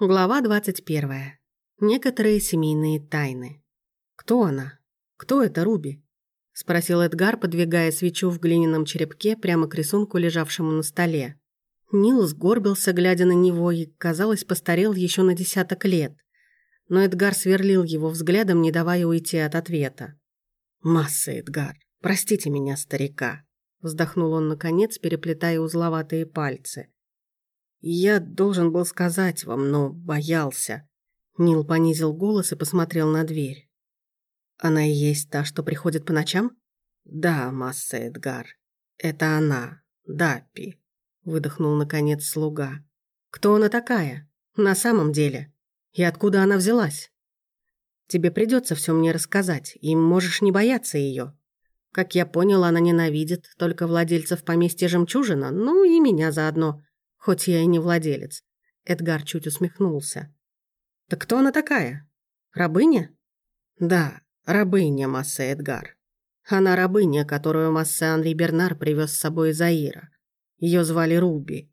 Глава 21. Некоторые семейные тайны. «Кто она? Кто это Руби?» — спросил Эдгар, подвигая свечу в глиняном черепке прямо к рисунку, лежавшему на столе. Нил сгорбился, глядя на него, и, казалось, постарел еще на десяток лет. Но Эдгар сверлил его взглядом, не давая уйти от ответа. «Масса, Эдгар, простите меня, старика», — вздохнул он наконец, переплетая узловатые пальцы. «Я должен был сказать вам, но боялся». Нил понизил голос и посмотрел на дверь. «Она и есть та, что приходит по ночам?» «Да, масса Эдгар. Это она, Даппи», — выдохнул наконец слуга. «Кто она такая? На самом деле? И откуда она взялась?» «Тебе придется все мне рассказать, и можешь не бояться ее. Как я понял, она ненавидит только владельцев поместья «Жемчужина», ну и меня заодно хоть я и не владелец. Эдгар чуть усмехнулся. «Так кто она такая? Рабыня?» «Да, рабыня Массе Эдгар. Она рабыня, которую Массе Анри Бернар привез с собой из Аира. Ее звали Руби».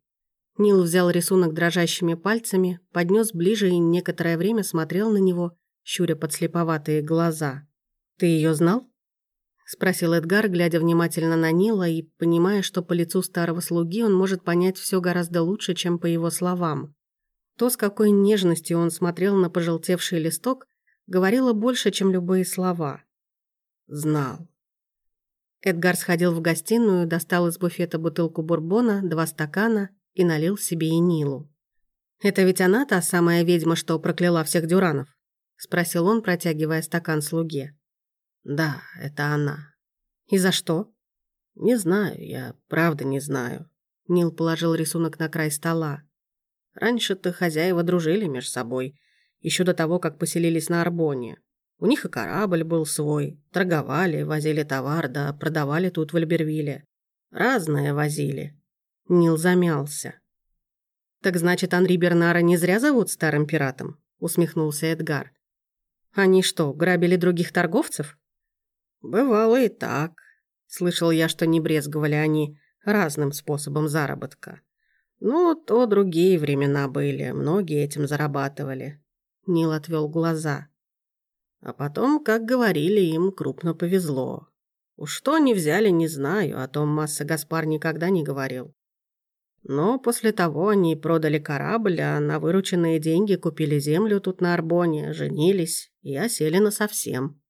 Нил взял рисунок дрожащими пальцами, поднес ближе и некоторое время смотрел на него, щуря подслеповатые глаза. «Ты ее знал?» Спросил Эдгар, глядя внимательно на Нила и понимая, что по лицу старого слуги он может понять все гораздо лучше, чем по его словам. То, с какой нежностью он смотрел на пожелтевший листок, говорило больше, чем любые слова. «Знал». Эдгар сходил в гостиную, достал из буфета бутылку бурбона, два стакана и налил себе и Нилу. «Это ведь она та самая ведьма, что прокляла всех дюранов?» — спросил он, протягивая стакан слуге. Да, это она. И за что? Не знаю, я правда не знаю. Нил положил рисунок на край стола. Раньше-то хозяева дружили между собой, еще до того, как поселились на Арбоне. У них и корабль был свой, торговали, возили товар, да продавали тут в Альбервилле. Разное возили. Нил замялся. «Так значит, Анри Бернара не зря зовут старым пиратом?» усмехнулся Эдгар. «Они что, грабили других торговцев?» «Бывало и так. Слышал я, что не брезговали они разным способом заработка. Ну, то другие времена были, многие этим зарабатывали». Нил отвел глаза. А потом, как говорили, им крупно повезло. Уж что они взяли, не знаю, о том Масса Гаспар никогда не говорил. Но после того они продали корабль, а на вырученные деньги купили землю тут на Арбоне, женились и осели насовсем.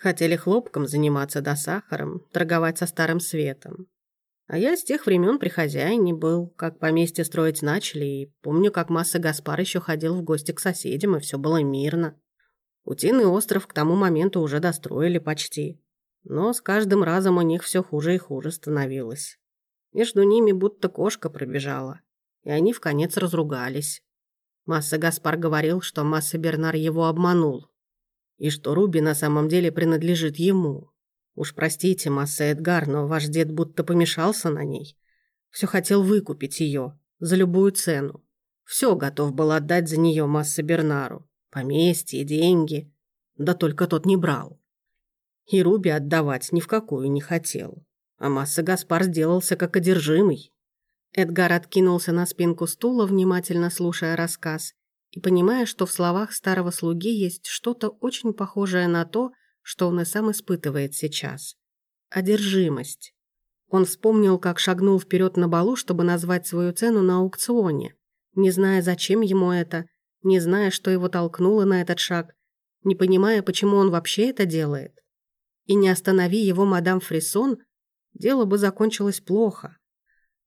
Хотели хлопком заниматься да сахаром, торговать со старым светом. А я с тех времен при хозяине был, как поместье строить начали, и помню, как масса Гаспар еще ходил в гости к соседям, и все было мирно. Утиный остров к тому моменту уже достроили почти. Но с каждым разом у них все хуже и хуже становилось. Между ними будто кошка пробежала, и они в конец разругались. Масса Гаспар говорил, что Масса Бернар его обманул, и что Руби на самом деле принадлежит ему. Уж простите, Масса Эдгар, но ваш дед будто помешался на ней. Все хотел выкупить ее за любую цену. Все готов был отдать за нее Масса Бернару. Поместье, деньги. Да только тот не брал. И Руби отдавать ни в какую не хотел. А Масса Гаспар сделался как одержимый. Эдгар откинулся на спинку стула, внимательно слушая рассказ, и понимая, что в словах старого слуги есть что-то очень похожее на то, что он и сам испытывает сейчас. Одержимость. Он вспомнил, как шагнул вперед на балу, чтобы назвать свою цену на аукционе, не зная, зачем ему это, не зная, что его толкнуло на этот шаг, не понимая, почему он вообще это делает. И не останови его мадам Фрисон, дело бы закончилось плохо.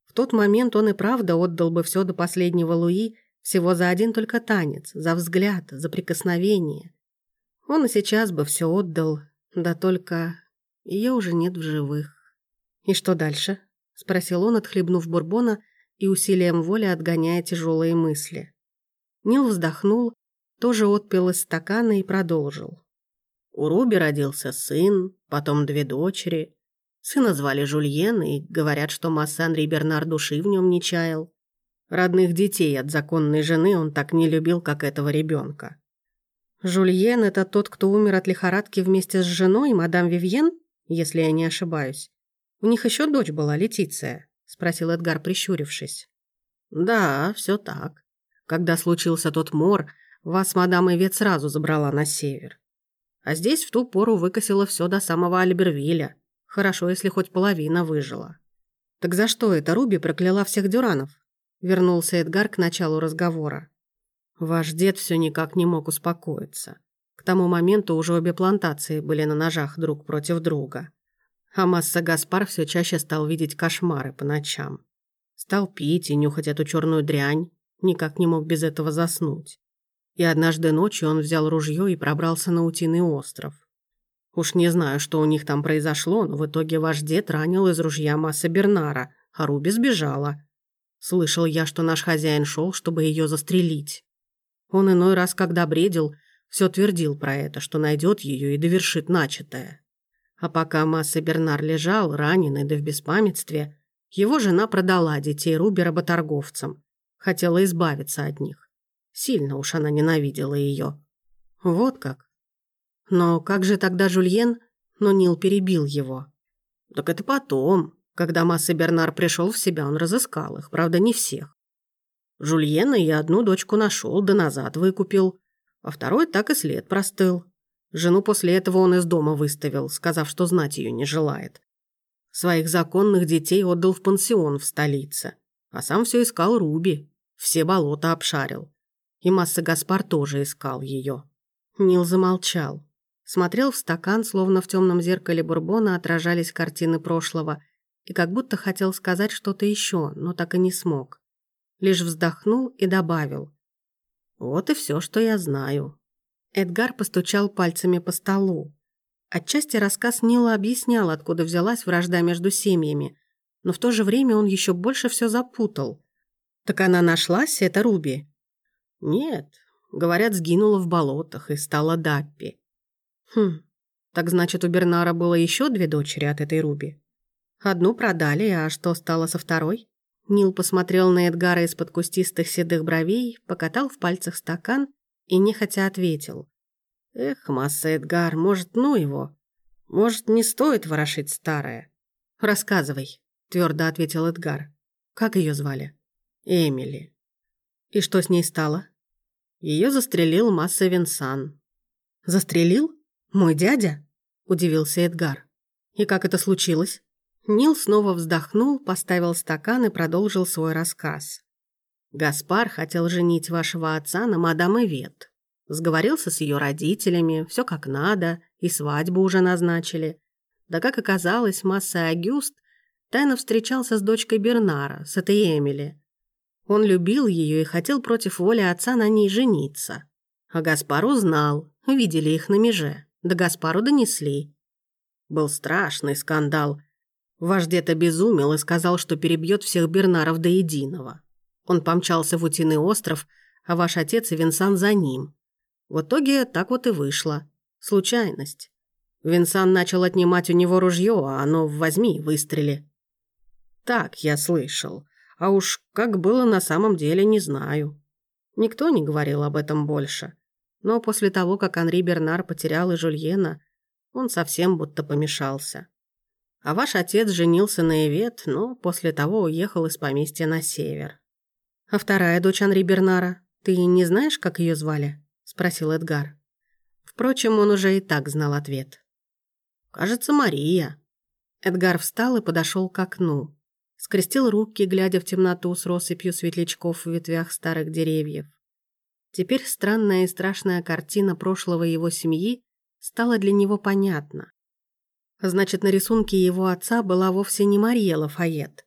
В тот момент он и правда отдал бы все до последнего Луи, всего за один только танец, за взгляд, за прикосновение. Он и сейчас бы все отдал, да только ее уже нет в живых. «И что дальше?» – спросил он, отхлебнув бурбона и усилием воли отгоняя тяжелые мысли. Нил вздохнул, тоже отпил из стакана и продолжил. У Руби родился сын, потом две дочери. Сына звали Жульен, и говорят, что Массан Анри Бернар души в нем не чаял. Родных детей от законной жены он так не любил, как этого ребенка. Жульен – это тот, кто умер от лихорадки вместе с женой, мадам Вивьен, если я не ошибаюсь. У них еще дочь была, Летиция, спросил Эдгар, прищурившись. Да, все так. Когда случился тот мор, вас мадам Ивет сразу забрала на север. А здесь в ту пору выкосило все до самого Альбервиля. Хорошо, если хоть половина выжила. Так за что это Руби прокляла всех дюранов? Вернулся Эдгар к началу разговора. Ваш дед все никак не мог успокоиться. К тому моменту уже обе плантации были на ножах друг против друга. А Масса Гаспар все чаще стал видеть кошмары по ночам. Стал пить и нюхать эту черную дрянь, никак не мог без этого заснуть. И однажды ночью он взял ружье и пробрался на Утиный остров. Уж не знаю, что у них там произошло, но в итоге ваш дед ранил из ружья Масса Бернара, а Руби сбежала. Слышал я, что наш хозяин шел, чтобы ее застрелить. Он иной раз, когда бредил, все твердил про это, что найдет ее и довершит начатое. А пока Масса Бернар лежал, раненый да в беспамятстве, его жена продала детей Руби работорговцам. Хотела избавиться от них. Сильно уж она ненавидела ее. Вот как. Но как же тогда Жульен? Но Нил перебил его. Так это потом. Когда Масса Бернар пришел в себя, он разыскал их, правда, не всех. Жульена и одну дочку нашел, да назад выкупил, а второй так и след простыл. Жену после этого он из дома выставил, сказав, что знать ее не желает. Своих законных детей отдал в пансион в столице, а сам все искал Руби, все болота обшарил. И Масса Гаспар тоже искал ее. Нил замолчал. Смотрел в стакан, словно в темном зеркале бурбона отражались картины прошлого, и как будто хотел сказать что-то еще, но так и не смог. Лишь вздохнул и добавил. «Вот и все, что я знаю». Эдгар постучал пальцами по столу. Отчасти рассказ Нила объяснял, откуда взялась вражда между семьями, но в то же время он еще больше все запутал. «Так она нашлась, это Руби?» «Нет», говорят, сгинула в болотах и стала Даппи. «Хм, так значит, у Бернара было еще две дочери от этой Руби?» «Одну продали, а что стало со второй?» Нил посмотрел на Эдгара из-под кустистых седых бровей, покатал в пальцах стакан и нехотя ответил. «Эх, масса Эдгар, может, ну его? Может, не стоит ворошить старое?» «Рассказывай», — твердо ответил Эдгар. «Как ее звали?» «Эмили». «И что с ней стало?» Ее застрелил Масса Винсан. «Застрелил? Мой дядя?» – удивился Эдгар. «И как это случилось?» Нил снова вздохнул, поставил стакан и продолжил свой рассказ. «Гаспар хотел женить вашего отца на мадам Ивет. Сговорился с ее родителями, все как надо, и свадьбу уже назначили. Да как оказалось, Масса Агюст тайно встречался с дочкой Бернара, с этой Эмили. Он любил ее и хотел против воли отца на ней жениться. А Гаспар узнал, видели их на меже, да Гаспару донесли. Был страшный скандал. Ваш дед обезумел и сказал, что перебьет всех Бернаров до единого. Он помчался в Утиный остров, а ваш отец и Винсан за ним. В итоге так вот и вышло. Случайность. Винсан начал отнимать у него ружье, а оно возьми и выстрели. Так я слышал. А уж как было на самом деле, не знаю. Никто не говорил об этом больше. Но после того, как Анри Бернар потерял и Жульена, он совсем будто помешался. А ваш отец женился на Эвет, но после того уехал из поместья на север. А вторая дочь Анри Бернара, ты не знаешь, как ее звали? Спросил Эдгар. Впрочем, он уже и так знал ответ. Кажется, Мария. Эдгар встал и подошел к окну скрестил руки, глядя в темноту с россыпью светлячков в ветвях старых деревьев. Теперь странная и страшная картина прошлого его семьи стала для него понятна. Значит, на рисунке его отца была вовсе не Мария Лафайет,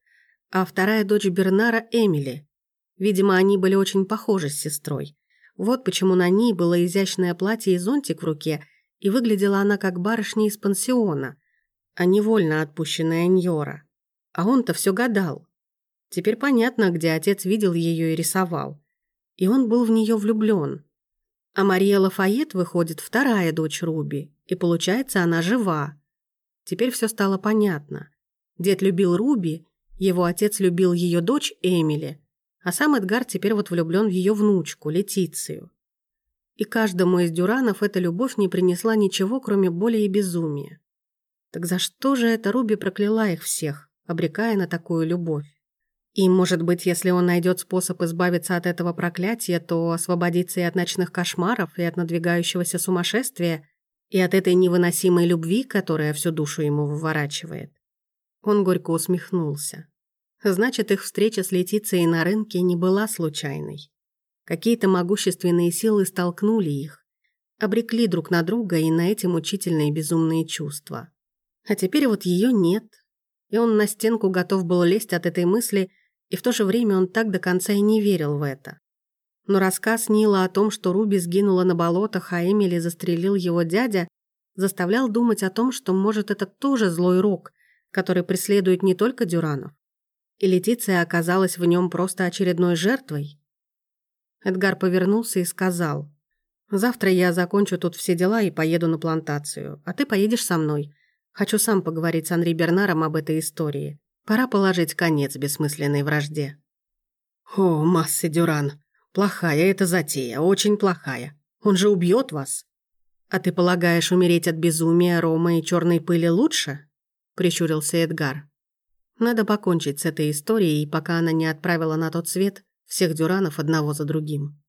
а вторая дочь Бернара Эмили. Видимо, они были очень похожи с сестрой. Вот почему на ней было изящное платье и зонтик в руке, и выглядела она как барышня из пансиона, а невольно отпущенная Ньора. А он-то все гадал. Теперь понятно, где отец видел ее и рисовал. И он был в нее влюблен. А Мария Лафайет, выходит, вторая дочь Руби, и получается, она жива. Теперь все стало понятно. Дед любил Руби, его отец любил ее дочь Эмили, а сам Эдгар теперь вот влюблен в ее внучку, Летицию. И каждому из Дюранов эта любовь не принесла ничего, кроме боли и безумия. Так за что же эта Руби прокляла их всех? обрекая на такую любовь. И, может быть, если он найдет способ избавиться от этого проклятия, то освободится и от ночных кошмаров, и от надвигающегося сумасшествия, и от этой невыносимой любви, которая всю душу ему выворачивает. Он горько усмехнулся. Значит, их встреча с Летицией на рынке не была случайной. Какие-то могущественные силы столкнули их, обрекли друг на друга и на эти мучительные безумные чувства. А теперь вот ее нет, и он на стенку готов был лезть от этой мысли, и в то же время он так до конца и не верил в это. Но рассказ Нила о том, что Руби сгинула на болотах, а Эмили застрелил его дядя, заставлял думать о том, что, может, это тоже злой рок, который преследует не только Дюранов. И Летиция оказалась в нем просто очередной жертвой. Эдгар повернулся и сказал, «Завтра я закончу тут все дела и поеду на плантацию, а ты поедешь со мной. Хочу сам поговорить с Анри Бернаром об этой истории. Пора положить конец бессмысленной вражде». «О, Массы Дюран, плохая эта затея, очень плохая. Он же убьет вас». «А ты полагаешь, умереть от безумия, рома и черной пыли лучше?» – прищурился Эдгар. «Надо покончить с этой историей, пока она не отправила на тот свет всех дюранов одного за другим».